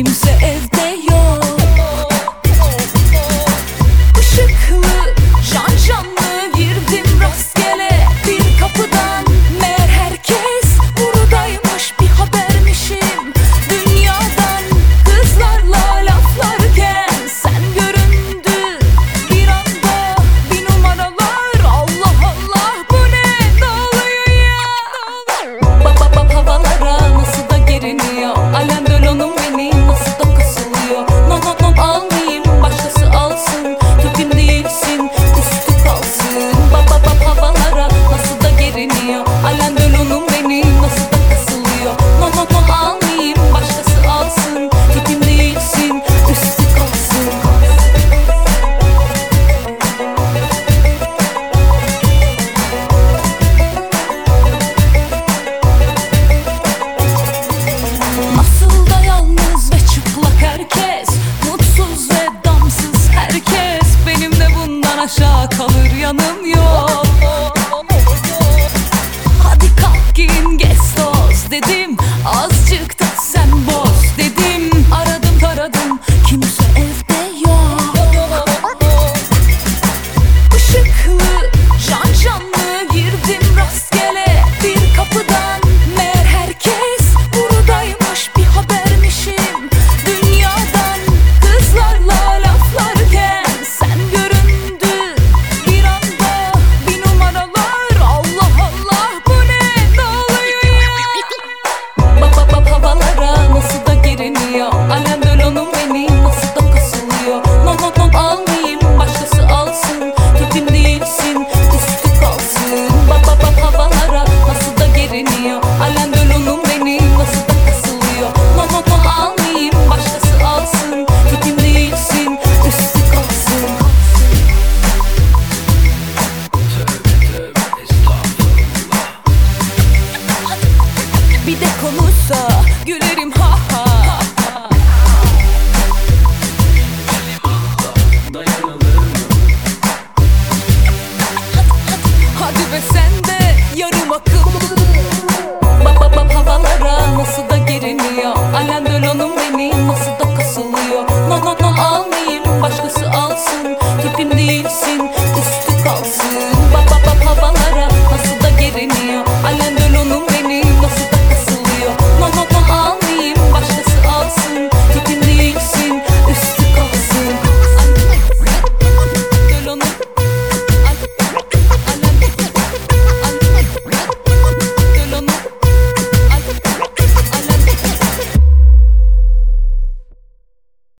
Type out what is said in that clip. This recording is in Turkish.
עם זאב kalır yanım yok. you did